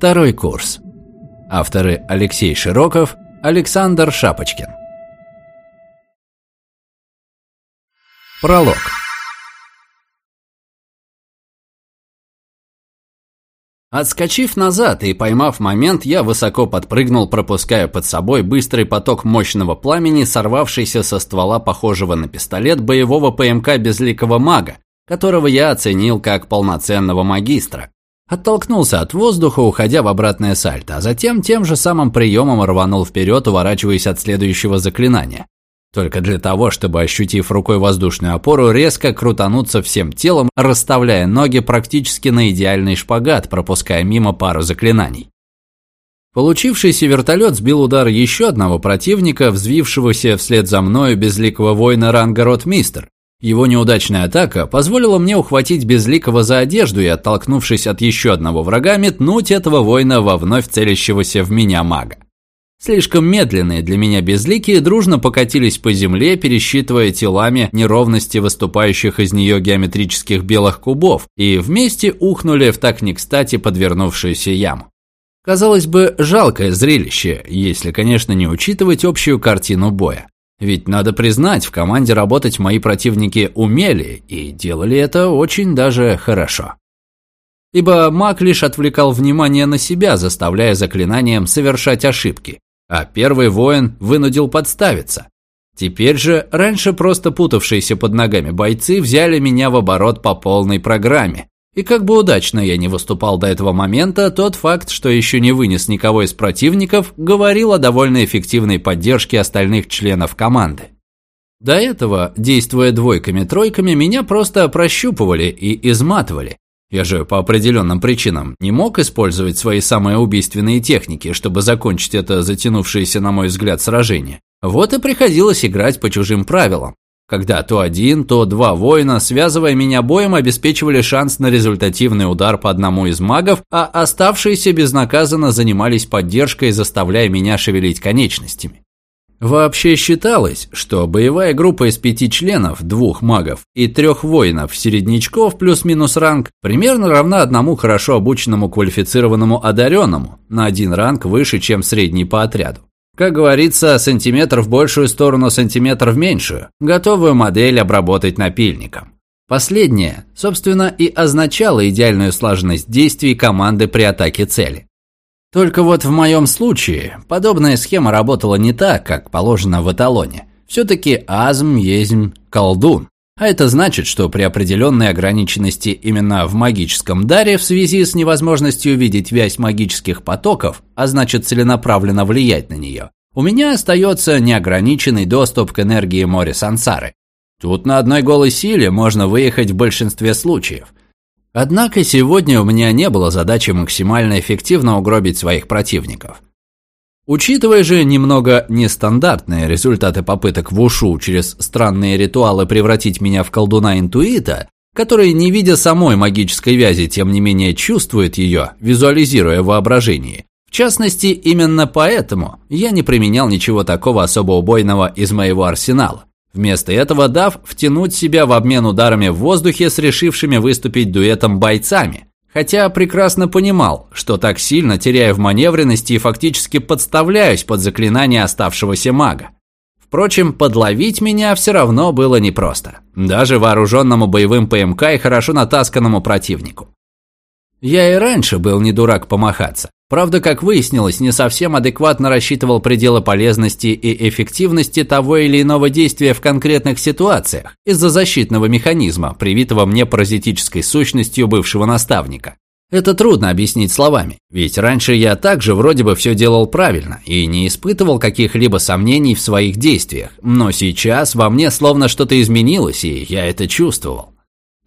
Второй курс. Авторы Алексей Широков, Александр Шапочкин. Пролог. Отскочив назад и поймав момент, я высоко подпрыгнул, пропуская под собой быстрый поток мощного пламени, сорвавшийся со ствола похожего на пистолет боевого ПМК безликого мага, которого я оценил как полноценного магистра. Оттолкнулся от воздуха, уходя в обратное сальто, а затем тем же самым приемом рванул вперед, уворачиваясь от следующего заклинания. Только для того, чтобы, ощутив рукой воздушную опору, резко крутануться всем телом, расставляя ноги практически на идеальный шпагат, пропуская мимо пару заклинаний. Получившийся вертолет сбил удар еще одного противника, взвившегося вслед за мною безликого воина ранга Ротмистер. Его неудачная атака позволила мне ухватить Безликого за одежду и, оттолкнувшись от еще одного врага, метнуть этого воина во вновь целящегося в меня мага. Слишком медленные для меня безликие дружно покатились по земле, пересчитывая телами неровности выступающих из нее геометрических белых кубов, и вместе ухнули в так не кстати подвернувшуюся яму. Казалось бы, жалкое зрелище, если, конечно, не учитывать общую картину боя. Ведь, надо признать, в команде работать мои противники умели и делали это очень даже хорошо ибо маг лишь отвлекал внимание на себя, заставляя заклинанием совершать ошибки а первый воин вынудил подставиться. Теперь же раньше просто путавшиеся под ногами бойцы взяли меня в оборот по полной программе. И как бы удачно я не выступал до этого момента, тот факт, что еще не вынес никого из противников, говорил о довольно эффективной поддержке остальных членов команды. До этого, действуя двойками-тройками, меня просто прощупывали и изматывали, я же по определенным причинам не мог использовать свои самые убийственные техники, чтобы закончить это затянувшееся, на мой взгляд, сражение. Вот и приходилось играть по чужим правилам. Когда то один, то два воина, связывая меня боем, обеспечивали шанс на результативный удар по одному из магов, а оставшиеся безнаказанно занимались поддержкой, заставляя меня шевелить конечностями. Вообще считалось, что боевая группа из пяти членов, двух магов и трех воинов, середнячков плюс-минус ранг, примерно равна одному хорошо обученному квалифицированному одаренному, на один ранг выше, чем средний по отряду. Как говорится, сантиметр в большую сторону, сантиметр в меньшую, готовую модель обработать напильником. Последнее, собственно, и означало идеальную слаженность действий команды при атаке цели. Только вот в моем случае подобная схема работала не так, как положено в эталоне. Все-таки азм есть колдун. А это значит, что при определенной ограниченности именно в магическом даре в связи с невозможностью видеть вязь магических потоков, а значит целенаправленно влиять на нее, у меня остается неограниченный доступ к энергии моря сансары. Тут на одной голой силе можно выехать в большинстве случаев – Однако сегодня у меня не было задачи максимально эффективно угробить своих противников. Учитывая же немного нестандартные результаты попыток в ушу через странные ритуалы превратить меня в колдуна-интуита, который, не видя самой магической вязи, тем не менее чувствует ее, визуализируя воображение. В частности, именно поэтому я не применял ничего такого особо убойного из моего арсенала. Вместо этого дав втянуть себя в обмен ударами в воздухе с решившими выступить дуэтом бойцами. Хотя прекрасно понимал, что так сильно теряю в маневренности и фактически подставляюсь под заклинание оставшегося мага. Впрочем, подловить меня все равно было непросто. Даже вооруженному боевым ПМК и хорошо натасканному противнику. Я и раньше был не дурак помахаться. Правда, как выяснилось, не совсем адекватно рассчитывал пределы полезности и эффективности того или иного действия в конкретных ситуациях из-за защитного механизма, привитого мне паразитической сущностью бывшего наставника. Это трудно объяснить словами, ведь раньше я также вроде бы все делал правильно и не испытывал каких-либо сомнений в своих действиях, но сейчас во мне словно что-то изменилось, и я это чувствовал.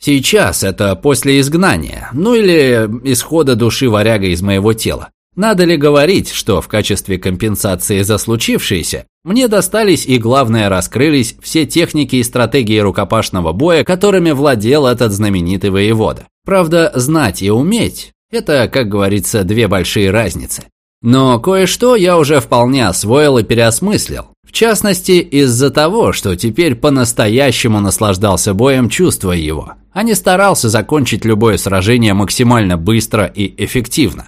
Сейчас это после изгнания, ну или исхода души варяга из моего тела. Надо ли говорить, что в качестве компенсации за случившееся мне достались и, главное, раскрылись все техники и стратегии рукопашного боя, которыми владел этот знаменитый воевода. Правда, знать и уметь – это, как говорится, две большие разницы. Но кое-что я уже вполне освоил и переосмыслил. В частности, из-за того, что теперь по-настоящему наслаждался боем, чувствуя его, а не старался закончить любое сражение максимально быстро и эффективно.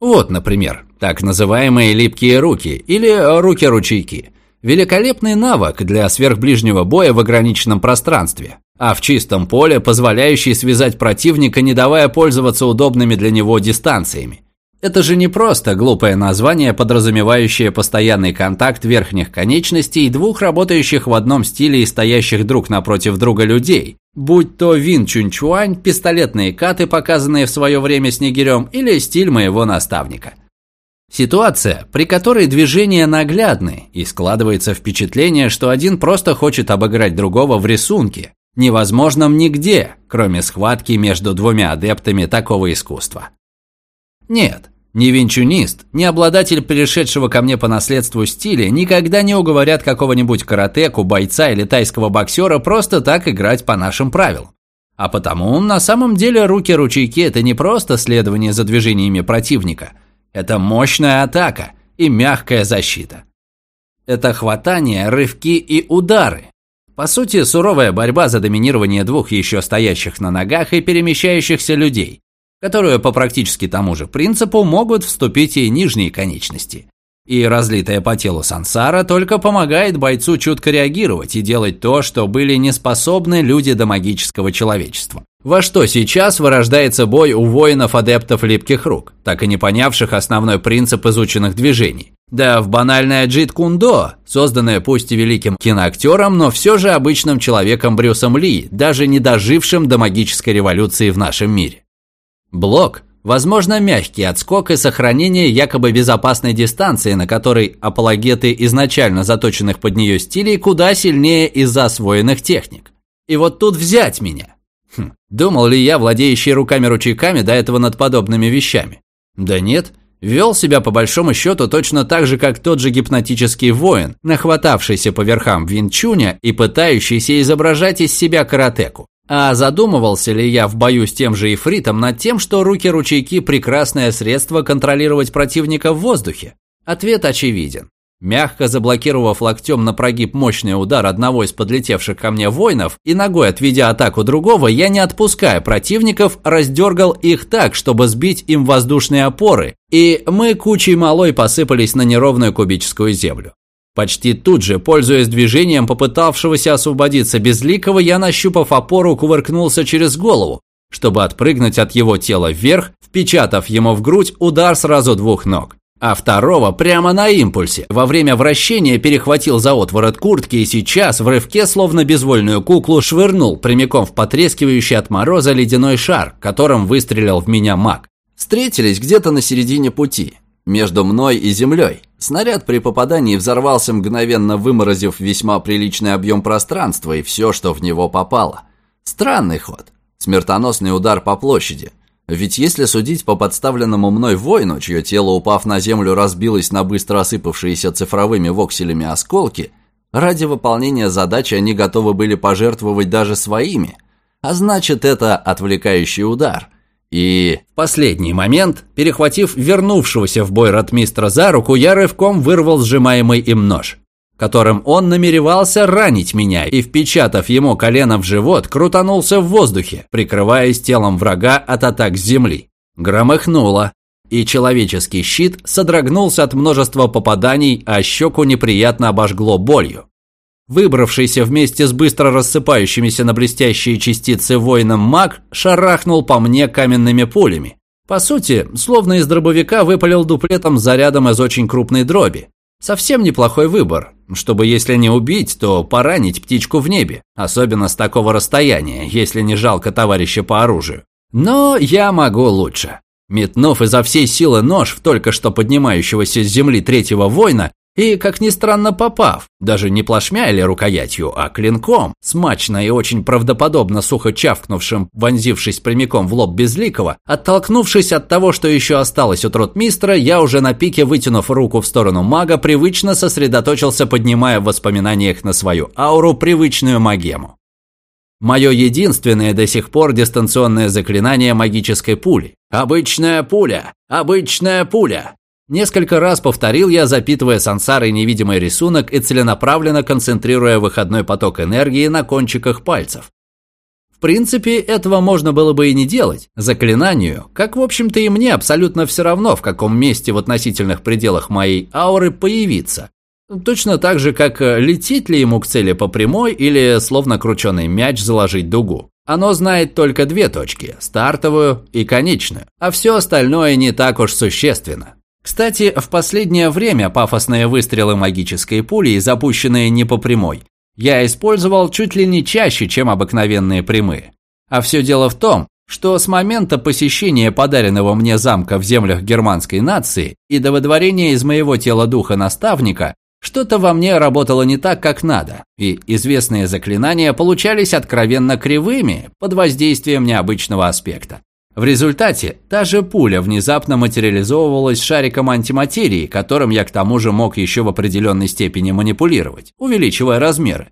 Вот, например, так называемые липкие руки или руки-ручейки. Великолепный навык для сверхближнего боя в ограниченном пространстве, а в чистом поле позволяющий связать противника, не давая пользоваться удобными для него дистанциями. Это же не просто глупое название, подразумевающее постоянный контакт верхних конечностей двух работающих в одном стиле и стоящих друг напротив друга людей, будь то Вин Чунчуань, пистолетные каты, показанные в свое время Снегирем, или стиль моего наставника. Ситуация, при которой движения наглядны, и складывается впечатление, что один просто хочет обыграть другого в рисунке, невозможном нигде, кроме схватки между двумя адептами такого искусства. Нет, ни винчунист, ни обладатель перешедшего ко мне по наследству стиля никогда не уговорят какого-нибудь каратеку, бойца или тайского боксера просто так играть по нашим правилам. А потому, на самом деле, руки-ручейки – это не просто следование за движениями противника. Это мощная атака и мягкая защита. Это хватание, рывки и удары. По сути, суровая борьба за доминирование двух еще стоящих на ногах и перемещающихся людей которую по практически тому же принципу могут вступить и нижние конечности. И разлитая по телу сансара только помогает бойцу чутко реагировать и делать то, что были не способны люди до магического человечества. Во что сейчас вырождается бой у воинов-адептов липких рук, так и не понявших основной принцип изученных движений. Да в банальное джит-кундо, созданное пусть и великим киноактером, но все же обычным человеком Брюсом Ли, даже не дожившим до магической революции в нашем мире. Блок – возможно мягкий отскок и сохранение якобы безопасной дистанции, на которой апологеты изначально заточенных под нее стилей куда сильнее из-за освоенных техник. И вот тут взять меня. Хм, думал ли я, владеющий руками-ручейками, до этого над подобными вещами? Да нет, вел себя по большому счету точно так же, как тот же гипнотический воин, нахватавшийся по верхам Винчуня и пытающийся изображать из себя каратеку. А задумывался ли я в бою с тем же Ифритом над тем, что руки-ручейки – прекрасное средство контролировать противника в воздухе? Ответ очевиден. Мягко заблокировав локтем на прогиб мощный удар одного из подлетевших ко мне воинов и ногой отведя атаку другого, я, не отпуская противников, раздергал их так, чтобы сбить им воздушные опоры, и мы кучей малой посыпались на неровную кубическую землю. Почти тут же, пользуясь движением попытавшегося освободиться безликого, я, нащупав опору, кувыркнулся через голову, чтобы отпрыгнуть от его тела вверх, впечатав ему в грудь удар сразу двух ног. А второго прямо на импульсе. Во время вращения перехватил за отворот куртки и сейчас в рывке, словно безвольную куклу, швырнул прямиком в потрескивающий от мороза ледяной шар, которым выстрелил в меня маг. Встретились где-то на середине пути между мной и землей. Снаряд при попадании взорвался, мгновенно выморозив весьма приличный объем пространства и все, что в него попало. Странный ход. Смертоносный удар по площади. Ведь если судить по подставленному мной воину, чье тело, упав на землю, разбилось на быстро осыпавшиеся цифровыми вокселями осколки, ради выполнения задачи они готовы были пожертвовать даже своими. А значит, это отвлекающий удар – и в последний момент, перехватив вернувшегося в бой ротмистра за руку, я рывком вырвал сжимаемый им нож, которым он намеревался ранить меня и, впечатав ему колено в живот, крутанулся в воздухе, прикрываясь телом врага от атак с земли. Громыхнуло, и человеческий щит содрогнулся от множества попаданий, а щеку неприятно обожгло болью. Выбравшийся вместе с быстро рассыпающимися на блестящие частицы воином маг шарахнул по мне каменными пулями. По сути, словно из дробовика выпалил дуплетом зарядом из очень крупной дроби. Совсем неплохой выбор, чтобы если не убить, то поранить птичку в небе, особенно с такого расстояния, если не жалко товарища по оружию. Но я могу лучше. Метнув изо всей силы нож в только что поднимающегося с земли третьего воина, и, как ни странно, попав, даже не плашмя или рукоятью, а клинком, смачно и очень правдоподобно сухо чавкнувшим, вонзившись прямиком в лоб Безликого, оттолкнувшись от того, что еще осталось от ротмистра, я уже на пике, вытянув руку в сторону мага, привычно сосредоточился, поднимая в воспоминаниях на свою ауру привычную магему. Мое единственное до сих пор дистанционное заклинание магической пули. Обычная пуля! Обычная пуля! Несколько раз повторил я, запитывая сансарой невидимый рисунок и целенаправленно концентрируя выходной поток энергии на кончиках пальцев. В принципе, этого можно было бы и не делать. Заклинанию, как в общем-то и мне абсолютно все равно, в каком месте в относительных пределах моей ауры появиться. Точно так же, как э, лететь ли ему к цели по прямой или словно крученый мяч заложить дугу. Оно знает только две точки – стартовую и конечную, а все остальное не так уж существенно. Кстати, в последнее время пафосные выстрелы магической пули, запущенные не по прямой, я использовал чуть ли не чаще, чем обыкновенные прямые. А все дело в том, что с момента посещения подаренного мне замка в землях германской нации и до выдворения из моего тела духа наставника, что-то во мне работало не так, как надо, и известные заклинания получались откровенно кривыми под воздействием необычного аспекта. В результате та же пуля внезапно материализовывалась шариком антиматерии, которым я к тому же мог еще в определенной степени манипулировать, увеличивая размеры.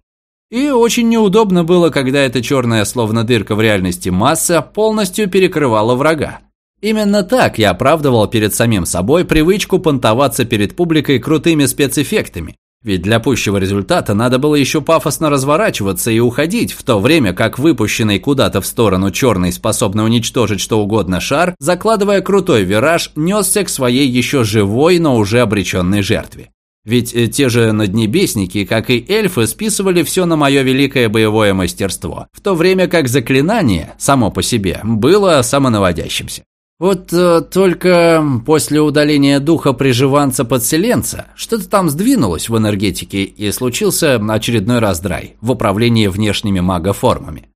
И очень неудобно было, когда эта черная, словно дырка в реальности масса, полностью перекрывала врага. Именно так я оправдывал перед самим собой привычку понтоваться перед публикой крутыми спецэффектами, ведь для пущего результата надо было еще пафосно разворачиваться и уходить, в то время как выпущенный куда-то в сторону черный, способный уничтожить что угодно шар, закладывая крутой вираж, несся к своей еще живой, но уже обреченной жертве. Ведь э, те же наднебесники, как и эльфы, списывали все на мое великое боевое мастерство, в то время как заклинание, само по себе, было самонаводящимся. Вот э, только после удаления духа приживанца-подселенца что-то там сдвинулось в энергетике и случился очередной раздрай в управлении внешними магоформами.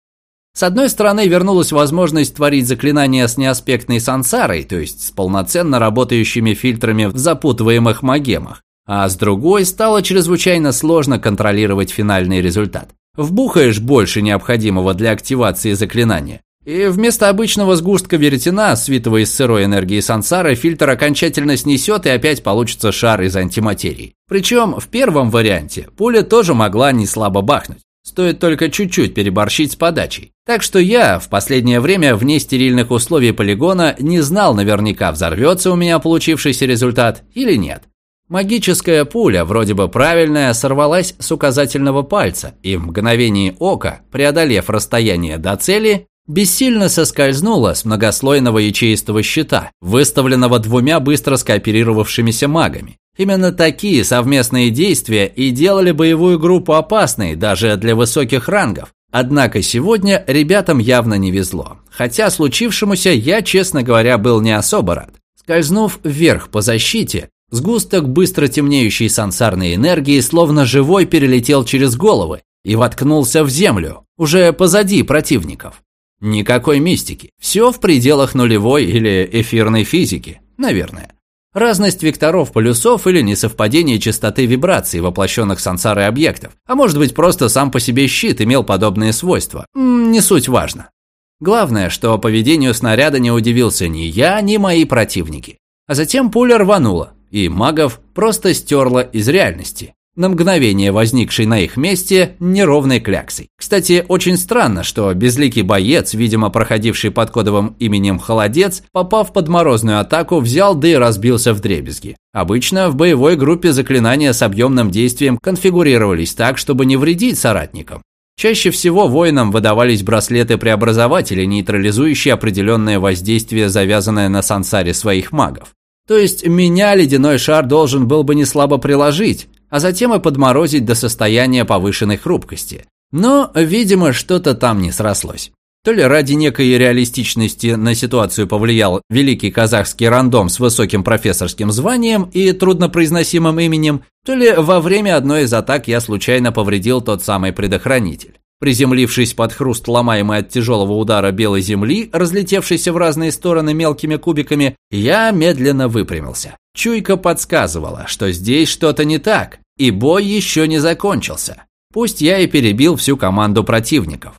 С одной стороны, вернулась возможность творить заклинания с неаспектной сансарой, то есть с полноценно работающими фильтрами в запутываемых магемах, а с другой стало чрезвычайно сложно контролировать финальный результат. Вбухаешь больше необходимого для активации заклинания, и вместо обычного сгустка веретена, свитого из сырой энергии сансары, фильтр окончательно снесет и опять получится шар из антиматерии. Причем в первом варианте пуля тоже могла не слабо бахнуть. Стоит только чуть-чуть переборщить с подачей. Так что я в последнее время вне стерильных условий полигона не знал наверняка, взорвется у меня получившийся результат или нет. Магическая пуля, вроде бы правильная, сорвалась с указательного пальца и в мгновение ока, преодолев расстояние до цели, бессильно соскользнула с многослойного ячеистого щита, выставленного двумя быстро скооперировавшимися магами. Именно такие совместные действия и делали боевую группу опасной даже для высоких рангов. Однако сегодня ребятам явно не везло. Хотя случившемуся я, честно говоря, был не особо рад. Скользнув вверх по защите, сгусток быстро темнеющей сансарной энергии словно живой перелетел через головы и воткнулся в землю, уже позади противников. Никакой мистики. Все в пределах нулевой или эфирной физики, наверное. Разность векторов полюсов или несовпадение частоты вибраций, воплощенных сансарой объектов. А может быть, просто сам по себе щит имел подобные свойства. Не суть важно. Главное, что поведению снаряда не удивился ни я, ни мои противники. А затем пуля рванула, и магов просто стерла из реальности на мгновение возникшей на их месте неровной кляксой. Кстати, очень странно, что безликий боец, видимо проходивший под кодовым именем Холодец, попав под морозную атаку, взял да и разбился в дребезги. Обычно в боевой группе заклинания с объемным действием конфигурировались так, чтобы не вредить соратникам. Чаще всего воинам выдавались браслеты-преобразователи, нейтрализующие определенное воздействие, завязанное на сансаре своих магов. То есть меня ледяной шар должен был бы не слабо приложить, а затем и подморозить до состояния повышенной хрупкости. Но, видимо, что-то там не срослось. То ли ради некой реалистичности на ситуацию повлиял великий казахский рандом с высоким профессорским званием и труднопроизносимым именем, то ли во время одной из атак я случайно повредил тот самый предохранитель. Приземлившись под хруст ломаемой от тяжелого удара белой земли, разлетевшейся в разные стороны мелкими кубиками, я медленно выпрямился. Чуйка подсказывала, что здесь что-то не так, и бой еще не закончился. Пусть я и перебил всю команду противников.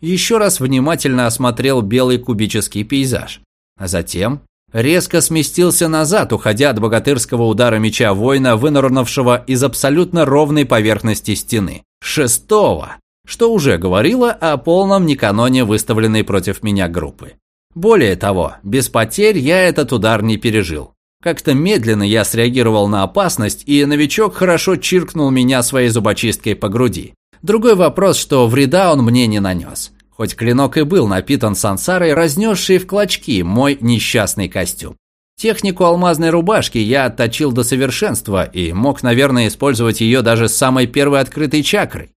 Еще раз внимательно осмотрел белый кубический пейзаж, а затем резко сместился назад, уходя от богатырского удара меча воина, вынырнувшего из абсолютно ровной поверхности стены. Шестого что уже говорило о полном неканоне выставленной против меня группы. Более того, без потерь я этот удар не пережил. Как-то медленно я среагировал на опасность, и новичок хорошо чиркнул меня своей зубочисткой по груди. Другой вопрос, что вреда он мне не нанес. хоть клинок и был напитан сансарой, разнесший в клочки мой несчастный костюм. Технику алмазной рубашки я отточил до совершенства и мог, наверное, использовать ее даже с самой первой открытой чакрой.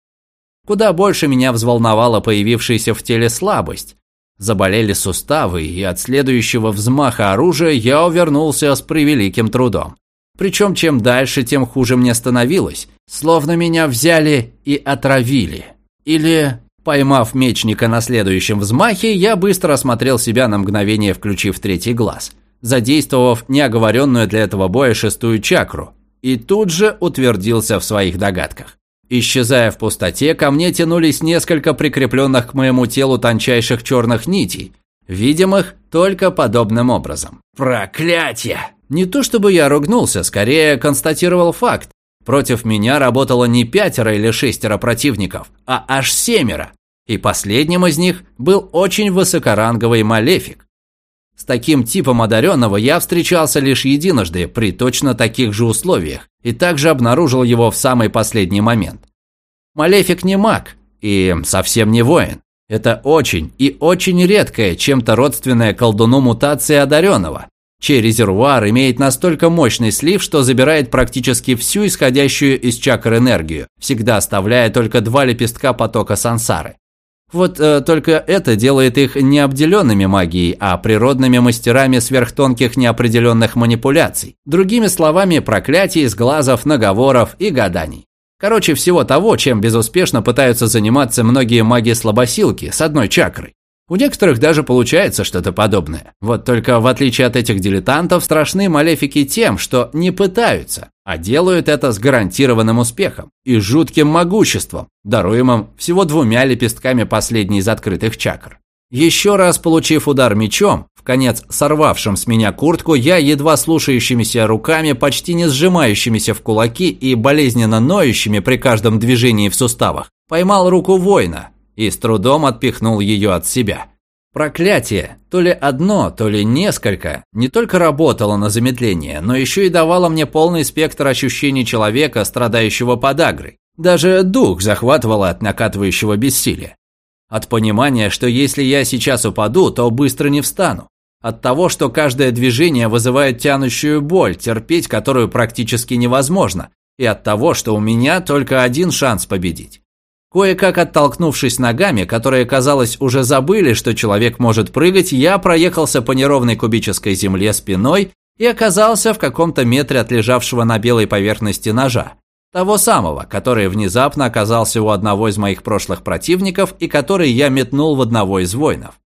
Куда больше меня взволновала появившаяся в теле слабость. Заболели суставы, и от следующего взмаха оружия я увернулся с превеликим трудом. Причем чем дальше, тем хуже мне становилось, словно меня взяли и отравили. Или, поймав мечника на следующем взмахе, я быстро осмотрел себя на мгновение, включив третий глаз – задействовав неоговоренную для этого боя шестую чакру, и тут же утвердился в своих догадках. Исчезая в пустоте, ко мне тянулись несколько прикрепленных к моему телу тончайших черных нитей, видимых только подобным образом. Проклятие! Не то чтобы я ругнулся, скорее констатировал факт. Против меня работало не пятеро или шестеро противников, а аж семеро. И последним из них был очень высокоранговый малефик. С таким типом одаренного я встречался лишь единожды при точно таких же условиях и также обнаружил его в самый последний момент. Малефик не маг и совсем не воин. Это очень и очень редкая, чем-то родственная колдуну мутация одаренного, чей резервуар имеет настолько мощный слив, что забирает практически всю исходящую из чакр энергию, всегда оставляя только два лепестка потока сансары. Вот э, только это делает их не обделенными магией, а природными мастерами сверхтонких неопределенных манипуляций. Другими словами, проклятий, сглазов, наговоров и гаданий. Короче, всего того, чем безуспешно пытаются заниматься многие маги-слабосилки с одной чакрой. У некоторых даже получается что-то подобное. Вот только в отличие от этих дилетантов, страшны малефики тем, что не пытаются, а делают это с гарантированным успехом и жутким могуществом, даруемым всего двумя лепестками последней из открытых чакр. Еще раз получив удар мечом, в конец сорвавшим с меня куртку, я едва слушающимися руками, почти не сжимающимися в кулаки и болезненно ноющими при каждом движении в суставах, поймал руку воина, и с трудом отпихнул ее от себя. Проклятие, то ли одно, то ли несколько, не только работало на замедление, но еще и давало мне полный спектр ощущений человека, страдающего подагрой. Даже дух захватывало от накатывающего бессилия. От понимания, что если я сейчас упаду, то быстро не встану. От того, что каждое движение вызывает тянущую боль, терпеть которую практически невозможно. И от того, что у меня только один шанс победить. Кое-как оттолкнувшись ногами, которые, казалось, уже забыли, что человек может прыгать, я проехался по неровной кубической земле спиной и оказался в каком-то метре от лежавшего на белой поверхности ножа. Того самого, который внезапно оказался у одного из моих прошлых противников и который я метнул в одного из воинов.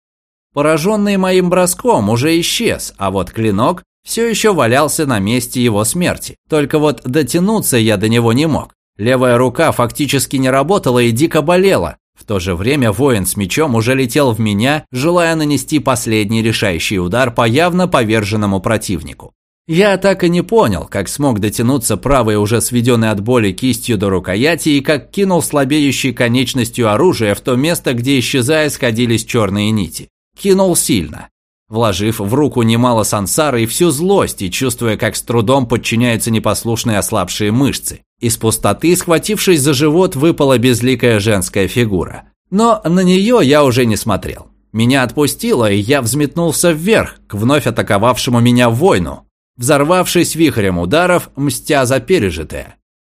Пораженный моим броском уже исчез, а вот клинок все еще валялся на месте его смерти. Только вот дотянуться я до него не мог. Левая рука фактически не работала и дико болела. В то же время воин с мечом уже летел в меня, желая нанести последний решающий удар по явно поверженному противнику. Я так и не понял, как смог дотянуться правой уже сведенной от боли кистью до рукояти и как кинул слабеющей конечностью оружие в то место, где исчезая сходились черные нити. Кинул сильно вложив в руку немало сансары и всю злость, и чувствуя, как с трудом подчиняются непослушные ослабшие мышцы. Из пустоты, схватившись за живот, выпала безликая женская фигура. Но на нее я уже не смотрел. Меня отпустило, и я взметнулся вверх, к вновь атаковавшему меня воину, взорвавшись вихрем ударов, мстя за пережитое.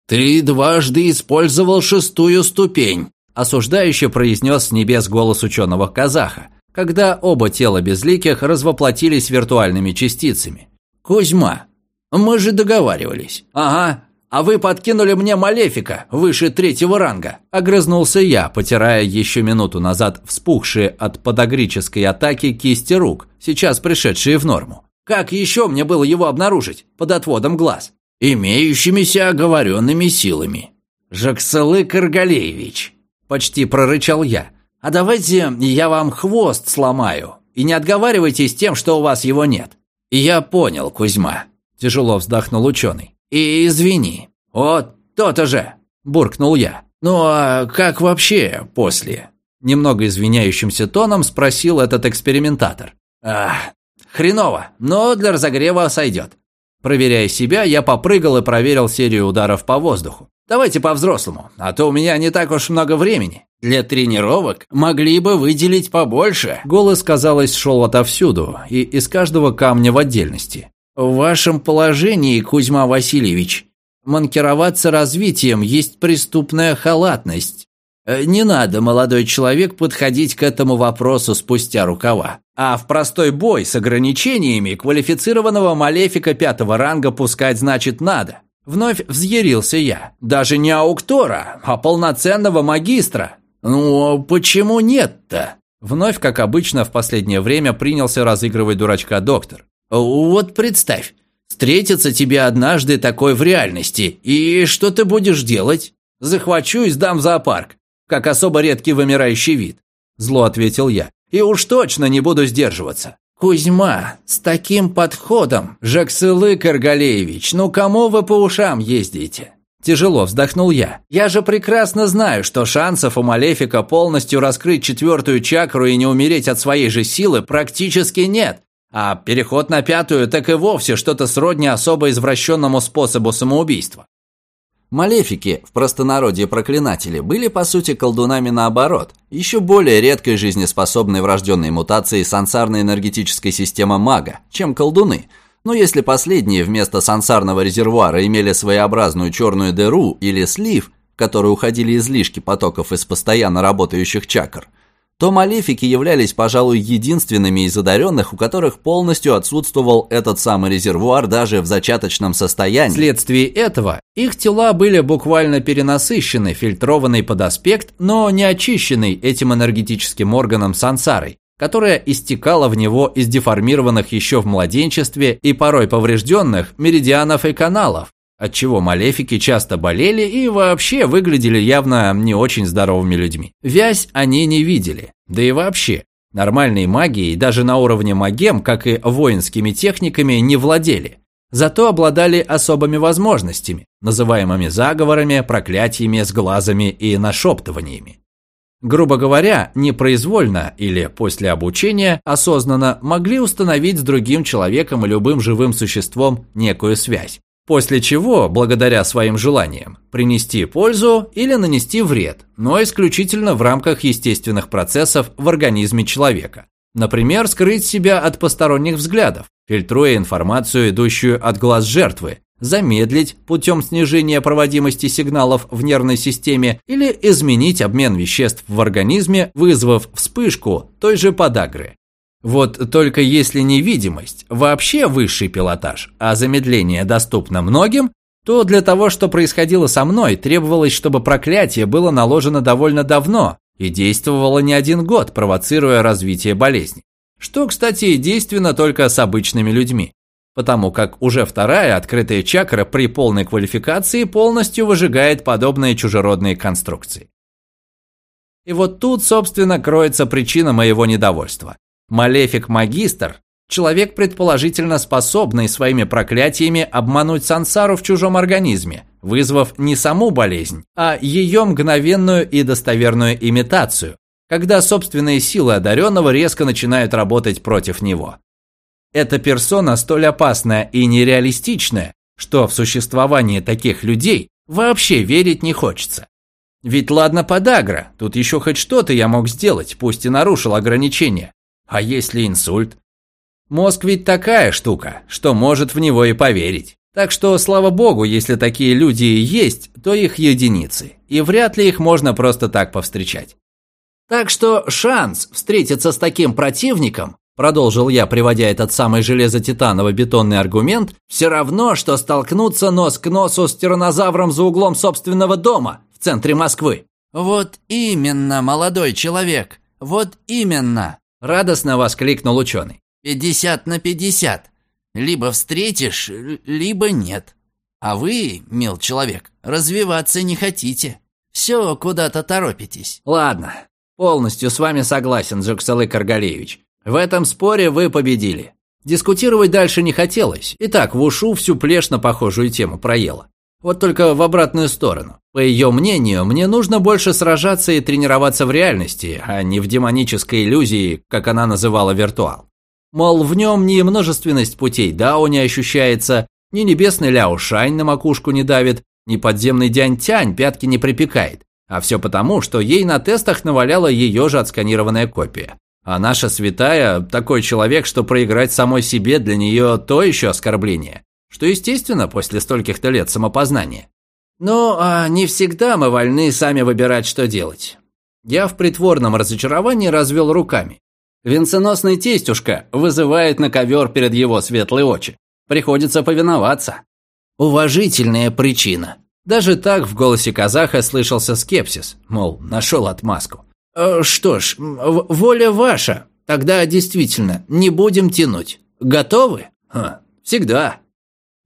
«Ты дважды использовал шестую ступень», осуждающе произнес с небес голос ученого казаха когда оба тела безликих развоплотились виртуальными частицами. «Кузьма, мы же договаривались». «Ага, а вы подкинули мне малефика выше третьего ранга», – огрызнулся я, потирая еще минуту назад вспухшие от подогрической атаки кисти рук, сейчас пришедшие в норму. «Как еще мне было его обнаружить под отводом глаз?» «Имеющимися оговоренными силами». «Жаксалы Каргалеевич», – почти прорычал я – а давайте я вам хвост сломаю. И не отговаривайтесь тем, что у вас его нет. Я понял, Кузьма. Тяжело вздохнул ученый. И извини. Вот то-то же. Буркнул я. Ну а как вообще после? Немного извиняющимся тоном спросил этот экспериментатор. Ах, хреново, но для разогрева сойдет. Проверяя себя, я попрыгал и проверил серию ударов по воздуху. Давайте по-взрослому, а то у меня не так уж много времени. Для тренировок могли бы выделить побольше. Голос, казалось, шел отовсюду и из каждого камня в отдельности. В вашем положении, Кузьма Васильевич, манкироваться развитием есть преступная халатность. Э, не надо, молодой человек, подходить к этому вопросу спустя рукава. А в простой бой с ограничениями квалифицированного малефика пятого ранга пускать значит надо. Вновь взъярился я. Даже не ауктора, а полноценного магистра. Ну, почему нет-то? Вновь, как обычно, в последнее время принялся разыгрывать дурачка доктор. Вот представь, встретится тебе однажды такой в реальности, и что ты будешь делать? Захвачу и сдам в зоопарк, как особо редкий вымирающий вид. Зло ответил я. И уж точно не буду сдерживаться. «Кузьма, с таким подходом, Жаксылык Аргалеевич, ну кому вы по ушам ездите?» Тяжело вздохнул я. «Я же прекрасно знаю, что шансов у Малефика полностью раскрыть четвертую чакру и не умереть от своей же силы практически нет. А переход на пятую так и вовсе что-то сродни особо извращенному способу самоубийства. Малефики, в простонародье проклинатели, были по сути колдунами наоборот, еще более редкой жизнеспособной врожденной мутацией сансарной энергетической системы мага, чем колдуны. Но если последние вместо сансарного резервуара имели своеобразную черную дыру или слив, в который уходили излишки потоков из постоянно работающих чакр – то малефики являлись, пожалуй, единственными из одаренных, у которых полностью отсутствовал этот самый резервуар даже в зачаточном состоянии. Вследствие этого их тела были буквально перенасыщены, фильтрованный под аспект, но не очищенный этим энергетическим органом сансарой, которая истекала в него из деформированных еще в младенчестве и порой поврежденных меридианов и каналов, отчего малефики часто болели и вообще выглядели явно не очень здоровыми людьми. Вязь они не видели, да и вообще. Нормальной магией даже на уровне магем, как и воинскими техниками, не владели. Зато обладали особыми возможностями, называемыми заговорами, проклятиями, сглазами и нашептываниями. Грубо говоря, непроизвольно или после обучения осознанно могли установить с другим человеком и любым живым существом некую связь. После чего, благодаря своим желаниям, принести пользу или нанести вред, но исключительно в рамках естественных процессов в организме человека. Например, скрыть себя от посторонних взглядов, фильтруя информацию, идущую от глаз жертвы, замедлить путем снижения проводимости сигналов в нервной системе или изменить обмен веществ в организме, вызвав вспышку той же подагры. Вот только если невидимость вообще высший пилотаж, а замедление доступно многим, то для того, что происходило со мной, требовалось, чтобы проклятие было наложено довольно давно и действовало не один год, провоцируя развитие болезни. Что, кстати, действенно только с обычными людьми, потому как уже вторая открытая чакра при полной квалификации полностью выжигает подобные чужеродные конструкции. И вот тут, собственно, кроется причина моего недовольства. Малефик-магистр – человек, предположительно способный своими проклятиями обмануть сансару в чужом организме, вызвав не саму болезнь, а ее мгновенную и достоверную имитацию, когда собственные силы одаренного резко начинают работать против него. Эта персона столь опасная и нереалистичная, что в существование таких людей вообще верить не хочется. Ведь ладно подагра, тут еще хоть что-то я мог сделать, пусть и нарушил ограничения. А если инсульт? Мозг ведь такая штука, что может в него и поверить. Так что, слава богу, если такие люди и есть, то их единицы, и вряд ли их можно просто так повстречать. Так что шанс встретиться с таким противником, продолжил я, приводя этот самый железо-титаново-бетонный аргумент, все равно, что столкнуться нос к носу с тиранозавром за углом собственного дома в центре Москвы. Вот именно, молодой человек, вот именно, Радостно воскликнул ученый. «Пятьдесят на пятьдесят. Либо встретишь, либо нет. А вы, мил человек, развиваться не хотите. Все куда-то торопитесь». «Ладно, полностью с вами согласен, Джуксалы Каргалеевич. В этом споре вы победили. Дискутировать дальше не хотелось. И так в ушу всю плешь на похожую тему проела. Вот только в обратную сторону. По ее мнению, мне нужно больше сражаться и тренироваться в реальности, а не в демонической иллюзии, как она называла виртуал. Мол, в нем ни множественность путей Дао не ощущается, ни небесный Ляо Шань на макушку не давит, ни подземный Дянь-Тянь пятки не припекает. А все потому, что ей на тестах наваляла ее же отсканированная копия. А наша святая – такой человек, что проиграть самой себе для нее то еще оскорбление. Что естественно после стольких-то лет самопознания. Но а не всегда мы вольны сами выбирать, что делать. Я в притворном разочаровании развел руками. Венценосный тестюшка вызывает на ковер перед его светлые очи. Приходится повиноваться. Уважительная причина. Даже так в голосе казаха слышался скепсис, мол, нашел отмазку. «Э, «Что ж, воля ваша. Тогда действительно, не будем тянуть. Готовы?» Ха, «Всегда».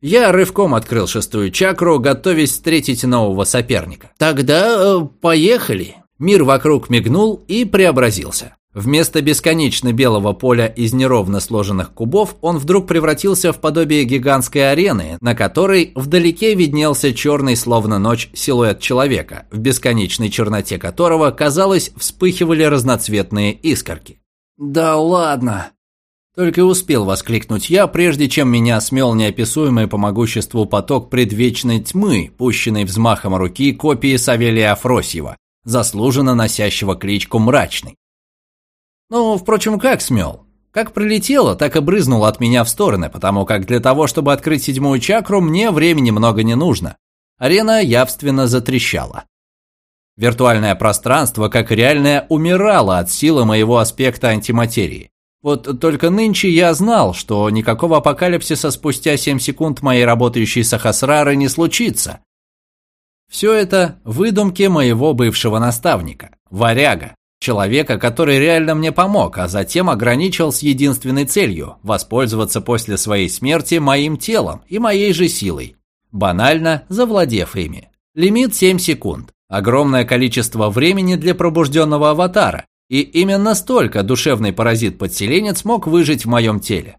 Я рывком открыл шестую чакру, готовясь встретить нового соперника. «Тогда э, поехали». Мир вокруг мигнул и преобразился. Вместо бесконечно белого поля из неровно сложенных кубов он вдруг превратился в подобие гигантской арены, на которой вдалеке виднелся черный словно ночь силуэт человека, в бесконечной черноте которого, казалось, вспыхивали разноцветные искорки. «Да ладно!» Только успел воскликнуть я, прежде чем меня смел неописуемый по могуществу поток предвечной тьмы, пущенный взмахом руки копии Савелия Афросьева, заслуженно носящего кличку «Мрачный». Ну, впрочем, как смел? Как прилетело, так и брызнуло от меня в стороны, потому как для того, чтобы открыть седьмую чакру, мне времени много не нужно. Арена явственно затрещала. Виртуальное пространство, как реальное, умирало от силы моего аспекта антиматерии. Вот только нынче я знал, что никакого апокалипсиса спустя 7 секунд моей работающей Сахасрары не случится. Все это выдумки моего бывшего наставника, варяга, Человека, который реально мне помог, а затем ограничил с единственной целью – воспользоваться после своей смерти моим телом и моей же силой, банально завладев ими. Лимит 7 секунд. Огромное количество времени для пробужденного аватара, и именно столько душевный паразит-подселенец мог выжить в моем теле.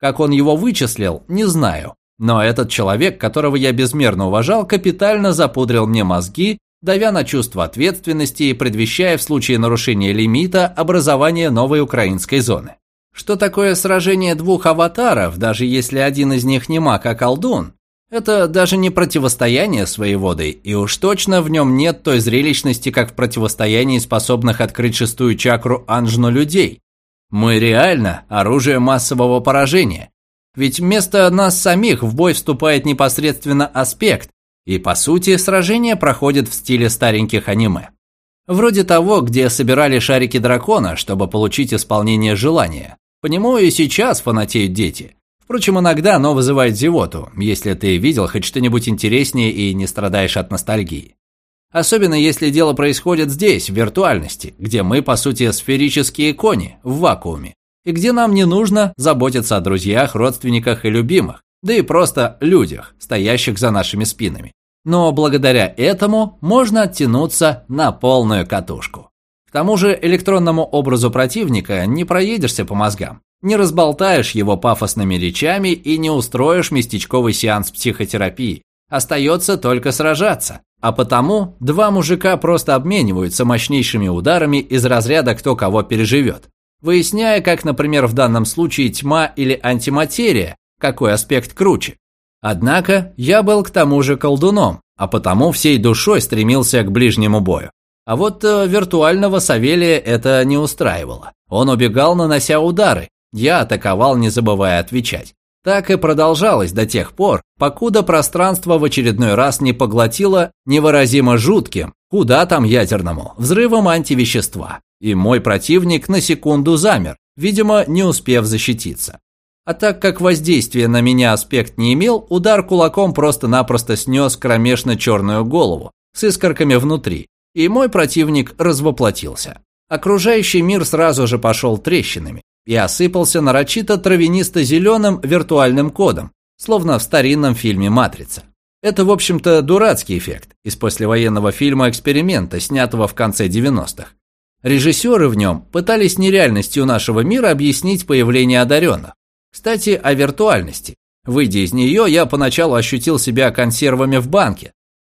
Как он его вычислил, не знаю. Но этот человек, которого я безмерно уважал, капитально запудрил мне мозги давя на чувство ответственности и предвещая в случае нарушения лимита образование новой украинской зоны. Что такое сражение двух аватаров, даже если один из них не маг, а колдун? Это даже не противостояние своей водой, и уж точно в нем нет той зрелищности, как в противостоянии способных открыть шестую чакру Анжну людей. Мы реально оружие массового поражения. Ведь вместо нас самих в бой вступает непосредственно аспект, и по сути, сражение проходит в стиле стареньких аниме. Вроде того, где собирали шарики дракона, чтобы получить исполнение желания. По нему и сейчас фанатеют дети. Впрочем, иногда оно вызывает зевоту, если ты видел хоть что-нибудь интереснее и не страдаешь от ностальгии. Особенно если дело происходит здесь, в виртуальности, где мы, по сути, сферические кони, в вакууме, и где нам не нужно заботиться о друзьях, родственниках и любимых, да и просто людях, стоящих за нашими спинами. Но благодаря этому можно оттянуться на полную катушку. К тому же электронному образу противника не проедешься по мозгам, не разболтаешь его пафосными речами и не устроишь местечковый сеанс психотерапии. Остается только сражаться. А потому два мужика просто обмениваются мощнейшими ударами из разряда кто кого переживет. Выясняя, как, например, в данном случае тьма или антиматерия, какой аспект круче. Однако я был к тому же колдуном, а потому всей душой стремился к ближнему бою. А вот э, виртуального Савелия это не устраивало. Он убегал, нанося удары. Я атаковал, не забывая отвечать. Так и продолжалось до тех пор, покуда пространство в очередной раз не поглотило невыразимо жутким, куда там ядерному, взрывом антивещества. И мой противник на секунду замер, видимо, не успев защититься. А так как воздействие на меня аспект не имел, удар кулаком просто-напросто снес кромешно-черную голову с искорками внутри, и мой противник развоплотился. Окружающий мир сразу же пошел трещинами и осыпался нарочито травянисто-зеленым виртуальным кодом, словно в старинном фильме «Матрица». Это, в общем-то, дурацкий эффект из послевоенного фильма «Эксперимента», снятого в конце 90-х. Режиссеры в нем пытались нереальностью нашего мира объяснить появление одаренных. Кстати, о виртуальности. Выйдя из нее, я поначалу ощутил себя консервами в банке.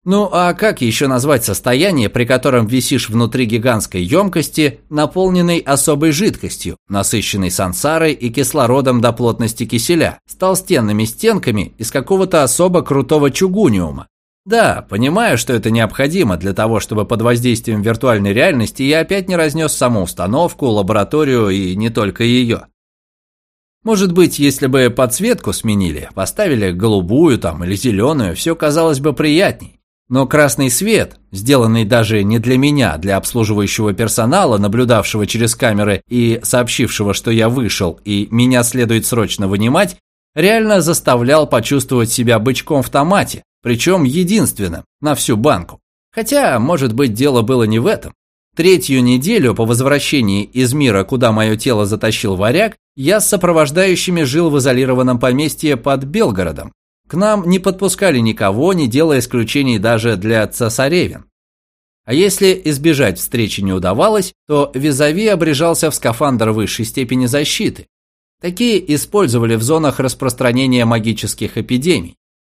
Ну а как еще назвать состояние, при котором висишь внутри гигантской емкости, наполненной особой жидкостью, насыщенной сансарой и кислородом до плотности киселя, с толстенными стенками из какого-то особо крутого чугуниума? Да, понимаю, что это необходимо для того, чтобы под воздействием виртуальной реальности я опять не разнес саму установку, лабораторию и не только ее. Может быть, если бы подсветку сменили, поставили голубую там или зеленую, все казалось бы приятней. Но красный свет, сделанный даже не для меня, для обслуживающего персонала, наблюдавшего через камеры и сообщившего, что я вышел и меня следует срочно вынимать, реально заставлял почувствовать себя бычком в томате, причем единственным, на всю банку. Хотя, может быть, дело было не в этом. Третью неделю по возвращении из мира, куда мое тело затащил варяг, я с сопровождающими жил в изолированном поместье под Белгородом. К нам не подпускали никого, не делая исключений даже для цесаревин. А если избежать встречи не удавалось, то визави обрежался в скафандр высшей степени защиты. Такие использовали в зонах распространения магических эпидемий.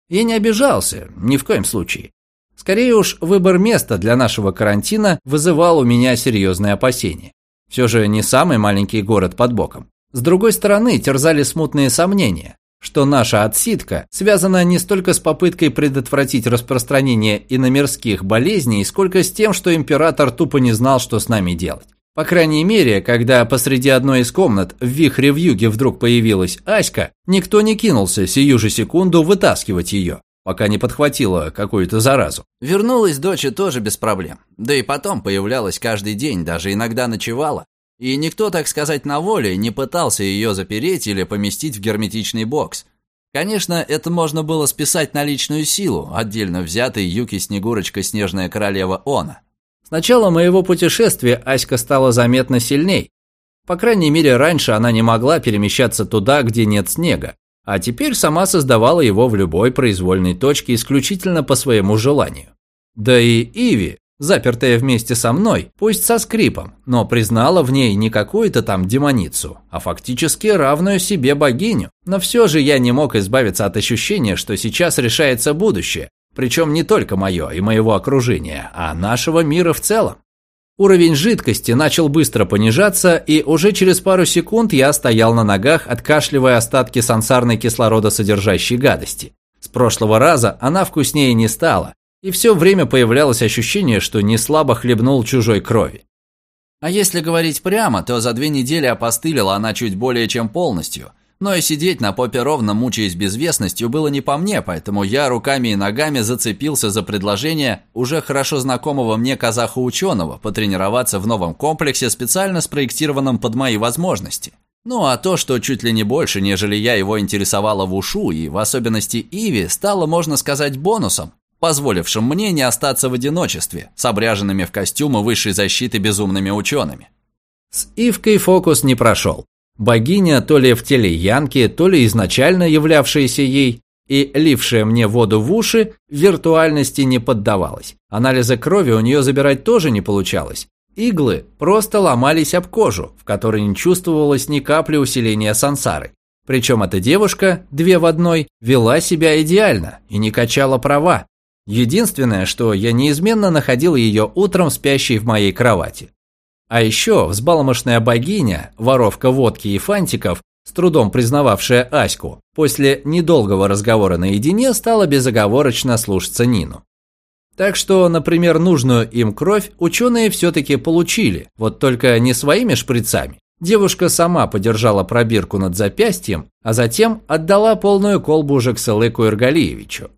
Я не обижался, ни в коем случае. Скорее уж, выбор места для нашего карантина вызывал у меня серьезные опасения. Все же не самый маленький город под боком. С другой стороны, терзали смутные сомнения, что наша отсидка связана не столько с попыткой предотвратить распространение иномерских болезней, сколько с тем, что император тупо не знал, что с нами делать. По крайней мере, когда посреди одной из комнат в вихре в юге вдруг появилась Аська, никто не кинулся сию же секунду вытаскивать ее пока не подхватила какую-то заразу. Вернулась дочь тоже без проблем. Да и потом появлялась каждый день, даже иногда ночевала. И никто, так сказать, на воле не пытался ее запереть или поместить в герметичный бокс. Конечно, это можно было списать на личную силу, отдельно взятой Юки Снегурочка Снежная Королева Она. С начала моего путешествия Аська стала заметно сильней. По крайней мере, раньше она не могла перемещаться туда, где нет снега а теперь сама создавала его в любой произвольной точке исключительно по своему желанию. Да и Иви, запертая вместе со мной, пусть со скрипом, но признала в ней не какую-то там демоницу, а фактически равную себе богиню. Но все же я не мог избавиться от ощущения, что сейчас решается будущее, причем не только мое и моего окружения, а нашего мира в целом. Уровень жидкости начал быстро понижаться, и уже через пару секунд я стоял на ногах, откашливая остатки сансарной кислородосодержащей гадости. С прошлого раза она вкуснее не стала, и все время появлялось ощущение, что не слабо хлебнул чужой крови. А если говорить прямо, то за две недели опостылила она чуть более чем полностью, но и сидеть на попе ровно, мучаясь безвестностью, было не по мне, поэтому я руками и ногами зацепился за предложение уже хорошо знакомого мне казаха-ученого потренироваться в новом комплексе, специально спроектированном под мои возможности. Ну а то, что чуть ли не больше, нежели я его интересовало в ушу, и в особенности Иви, стало, можно сказать, бонусом, позволившим мне не остаться в одиночестве, с обряженными в костюмы высшей защиты безумными учеными. С Ивкой фокус не прошел. Богиня, то ли в теле Янки, то ли изначально являвшаяся ей и лившая мне воду в уши, виртуальности не поддавалась. Анализы крови у нее забирать тоже не получалось. Иглы просто ломались об кожу, в которой не чувствовалось ни капли усиления сансары. Причем эта девушка, две в одной, вела себя идеально и не качала права. Единственное, что я неизменно находил ее утром спящей в моей кровати. А еще взбаломошная богиня, воровка водки и фантиков, с трудом признававшая Аську, после недолгого разговора наедине стала безоговорочно слушаться Нину. Так что, например, нужную им кровь ученые все-таки получили, вот только не своими шприцами. Девушка сама подержала пробирку над запястьем, а затем отдала полную колбу Жакселыку Иргалиевичу.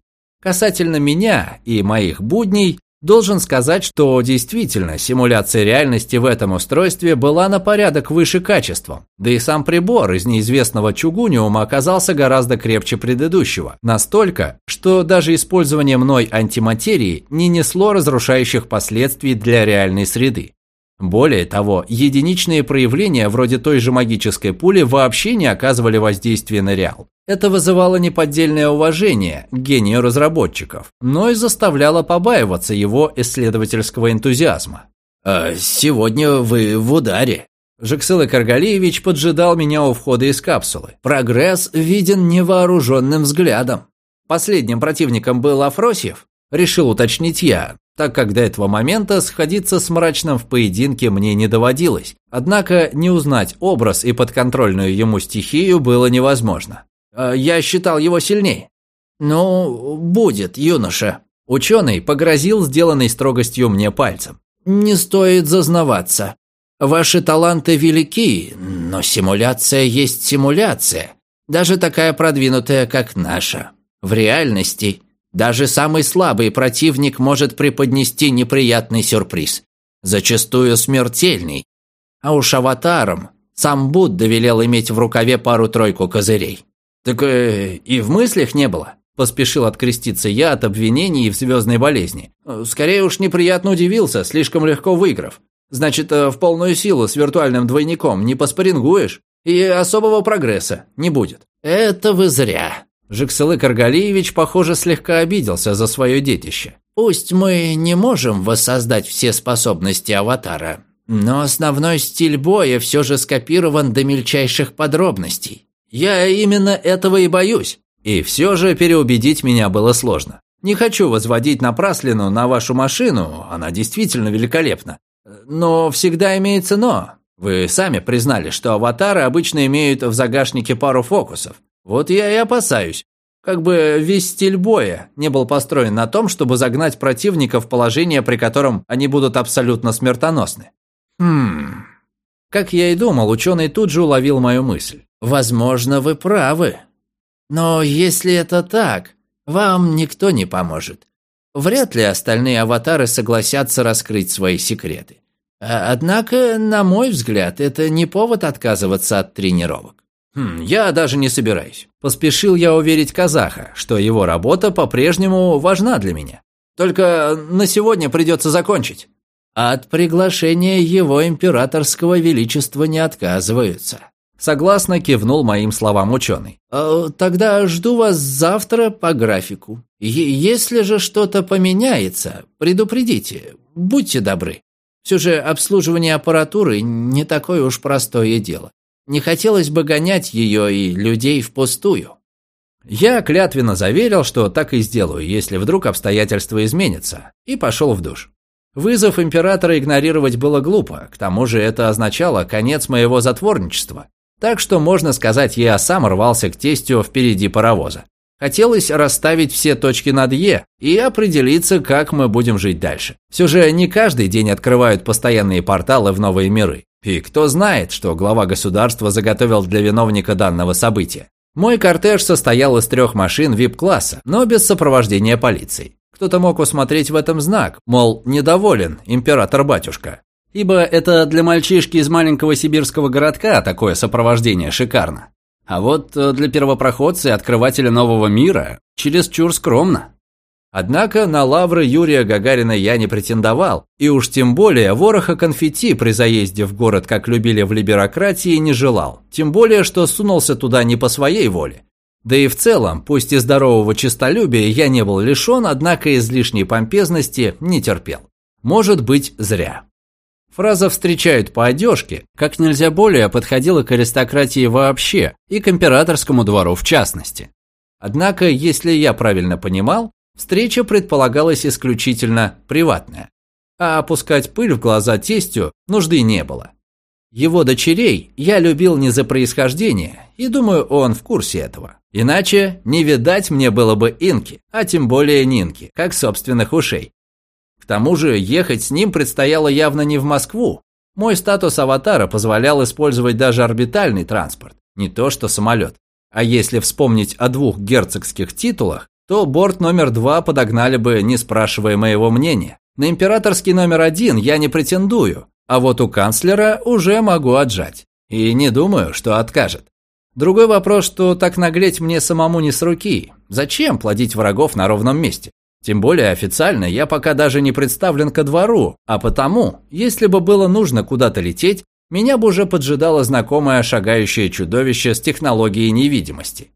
Касательно меня и моих будней, Должен сказать, что действительно симуляция реальности в этом устройстве была на порядок выше качеством. Да и сам прибор из неизвестного чугуниума оказался гораздо крепче предыдущего. Настолько, что даже использование мной антиматерии не несло разрушающих последствий для реальной среды. Более того, единичные проявления вроде той же магической пули вообще не оказывали воздействия на реал. Это вызывало неподдельное уважение к гению разработчиков, но и заставляло побаиваться его исследовательского энтузиазма. «А сегодня вы в ударе», Жексыл Каргалиевич поджидал меня у входа из капсулы. Прогресс виден невооруженным взглядом. Последним противником был Афросьев, решил уточнить я, так как до этого момента сходиться с мрачным в поединке мне не доводилось. Однако не узнать образ и подконтрольную ему стихию было невозможно. А, я считал его сильней. «Ну, будет, юноша», – Ученый погрозил сделанной строгостью мне пальцем. «Не стоит зазнаваться. Ваши таланты велики, но симуляция есть симуляция, даже такая продвинутая, как наша. В реальности даже самый слабый противник может преподнести неприятный сюрприз, зачастую смертельный. А уж аватарам сам Будда велел иметь в рукаве пару-тройку козырей. «Так э, и в мыслях не было?» Поспешил откреститься я от обвинений в звездной болезни. Скорее уж неприятно удивился, слишком легко выиграв. Значит, э, в полную силу с виртуальным двойником не поспорингуешь, и особого прогресса не будет. Это вы зря. Жексалы Каргалиевич, похоже, слегка обиделся за свое детище. Пусть мы не можем воссоздать все способности аватара, но основной стиль боя все же скопирован до мельчайших подробностей. Я именно этого и боюсь. И все же переубедить меня было сложно. Не хочу возводить напраслину на вашу машину, она действительно великолепна. Но всегда имеется «но». Вы сами признали, что аватары обычно имеют в загашнике пару фокусов. Вот я и опасаюсь. Как бы весь стиль боя не был построен на том, чтобы загнать противника в положение, при котором они будут абсолютно смертоносны. Хм... Как я и думал, ученый тут же уловил мою мысль. «Возможно, вы правы. Но если это так, вам никто не поможет. Вряд ли остальные аватары согласятся раскрыть свои секреты. А, однако, на мой взгляд, это не повод отказываться от тренировок. Хм, я даже не собираюсь. Поспешил я уверить казаха, что его работа по-прежнему важна для меня. Только на сегодня придется закончить. От приглашения его императорского величества не отказываются. Согласно кивнул моим словам ученый. «А, «Тогда жду вас завтра по графику. Если же что-то поменяется, предупредите, будьте добры. Все же обслуживание аппаратуры не такое уж простое дело. Не хотелось бы гонять ее и людей впустую». Я клятвенно заверил, что так и сделаю, если вдруг обстоятельства изменятся, и пошел в душ. Вызов императора игнорировать было глупо, к тому же это означало конец моего затворничества. Так что, можно сказать, я сам рвался к тестю впереди паровоза. Хотелось расставить все точки над «е» и определиться, как мы будем жить дальше. Все же не каждый день открывают постоянные порталы в новые миры. И кто знает, что глава государства заготовил для виновника данного события. Мой кортеж состоял из трех машин VIP-класса, но без сопровождения полиции. Кто-то мог усмотреть в этом знак, мол, недоволен император-батюшка. Ибо это для мальчишки из маленького сибирского городка такое сопровождение шикарно. А вот э, для первопроходца и открывателя нового мира чересчур скромно. Однако на лавры Юрия Гагарина я не претендовал, и уж тем более вороха конфетти при заезде в город, как любили в либерократии, не желал. Тем более, что сунулся туда не по своей воле. Да и в целом, пусть и здорового честолюбия я не был лишен, однако излишней помпезности не терпел. Может быть, зря. Фраза «встречают по одежке» как нельзя более подходила к аристократии вообще и к императорскому двору в частности. Однако, если я правильно понимал, встреча предполагалась исключительно приватная, а опускать пыль в глаза тестю нужды не было. Его дочерей я любил не за происхождение, и думаю, он в курсе этого. Иначе не видать мне было бы инки, а тем более нинки, как собственных ушей тому же ехать с ним предстояло явно не в Москву. Мой статус аватара позволял использовать даже орбитальный транспорт, не то что самолет. А если вспомнить о двух герцогских титулах, то борт номер два подогнали бы, не спрашивая моего мнения. На императорский номер один я не претендую, а вот у канцлера уже могу отжать. И не думаю, что откажет. Другой вопрос, что так наглеть мне самому не с руки. Зачем плодить врагов на ровном месте? Тем более официально я пока даже не представлен ко двору, а потому, если бы было нужно куда-то лететь, меня бы уже поджидало знакомое шагающее чудовище с технологией невидимости.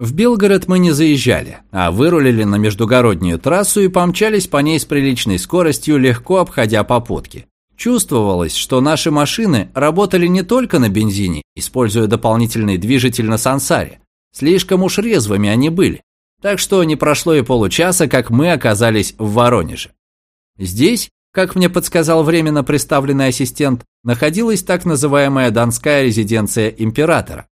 В Белгород мы не заезжали, а вырулили на междугороднюю трассу и помчались по ней с приличной скоростью, легко обходя попутки. Чувствовалось, что наши машины работали не только на бензине, используя дополнительный движитель на сансаре. Слишком уж резвыми они были. Так что не прошло и получаса, как мы оказались в Воронеже. Здесь, как мне подсказал временно представленный ассистент, находилась так называемая Донская резиденция императора.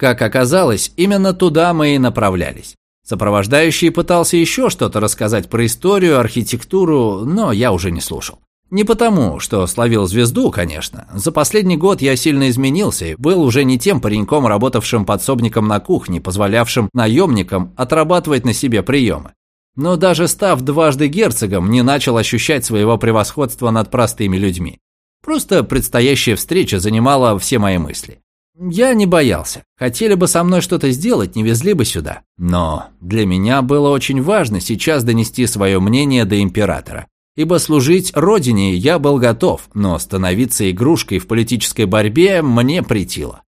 Как оказалось, именно туда мы и направлялись. Сопровождающий пытался еще что-то рассказать про историю, архитектуру, но я уже не слушал. Не потому, что словил звезду, конечно. За последний год я сильно изменился и был уже не тем пареньком, работавшим подсобником на кухне, позволявшим наемникам отрабатывать на себе приемы. Но даже став дважды герцогом, не начал ощущать своего превосходства над простыми людьми. Просто предстоящая встреча занимала все мои мысли. Я не боялся. Хотели бы со мной что-то сделать, не везли бы сюда. Но для меня было очень важно сейчас донести свое мнение до императора. Ибо служить родине я был готов, но становиться игрушкой в политической борьбе мне притило.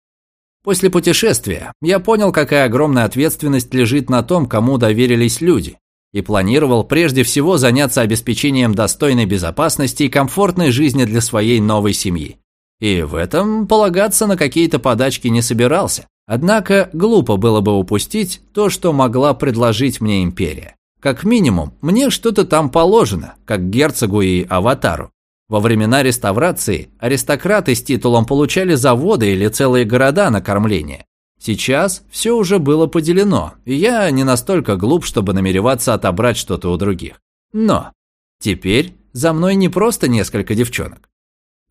После путешествия я понял, какая огромная ответственность лежит на том, кому доверились люди, и планировал прежде всего заняться обеспечением достойной безопасности и комфортной жизни для своей новой семьи. И в этом полагаться на какие-то подачки не собирался. Однако глупо было бы упустить то, что могла предложить мне империя. Как минимум, мне что-то там положено, как герцогу и аватару. Во времена реставрации аристократы с титулом получали заводы или целые города на кормление. Сейчас все уже было поделено, и я не настолько глуп, чтобы намереваться отобрать что-то у других. Но теперь за мной не просто несколько девчонок.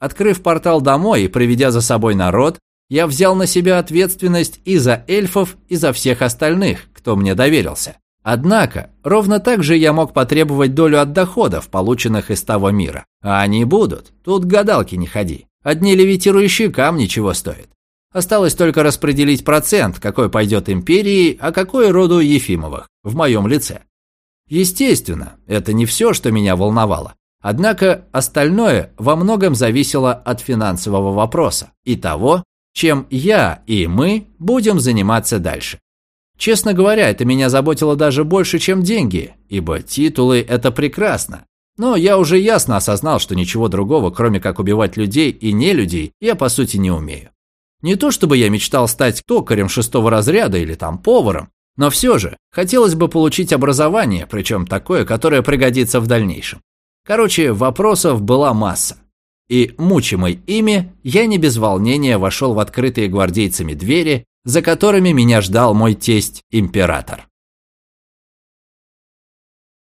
Открыв портал домой и приведя за собой народ, я взял на себя ответственность и за эльфов, и за всех остальных, кто мне доверился. Однако, ровно так же я мог потребовать долю от доходов, полученных из того мира. А они будут. Тут гадалки не ходи. Одни левитирующие камни чего стоят. Осталось только распределить процент, какой пойдет империи, а какой роду Ефимовых, в моем лице. Естественно, это не все, что меня волновало. Однако остальное во многом зависело от финансового вопроса и того, чем я и мы будем заниматься дальше. Честно говоря, это меня заботило даже больше, чем деньги, ибо титулы – это прекрасно. Но я уже ясно осознал, что ничего другого, кроме как убивать людей и не людей, я по сути не умею. Не то чтобы я мечтал стать токарем шестого разряда или там поваром, но все же хотелось бы получить образование, причем такое, которое пригодится в дальнейшем. Короче, вопросов была масса. И, мучимый ими, я не без волнения вошел в открытые гвардейцами двери, за которыми меня ждал мой тесть-император.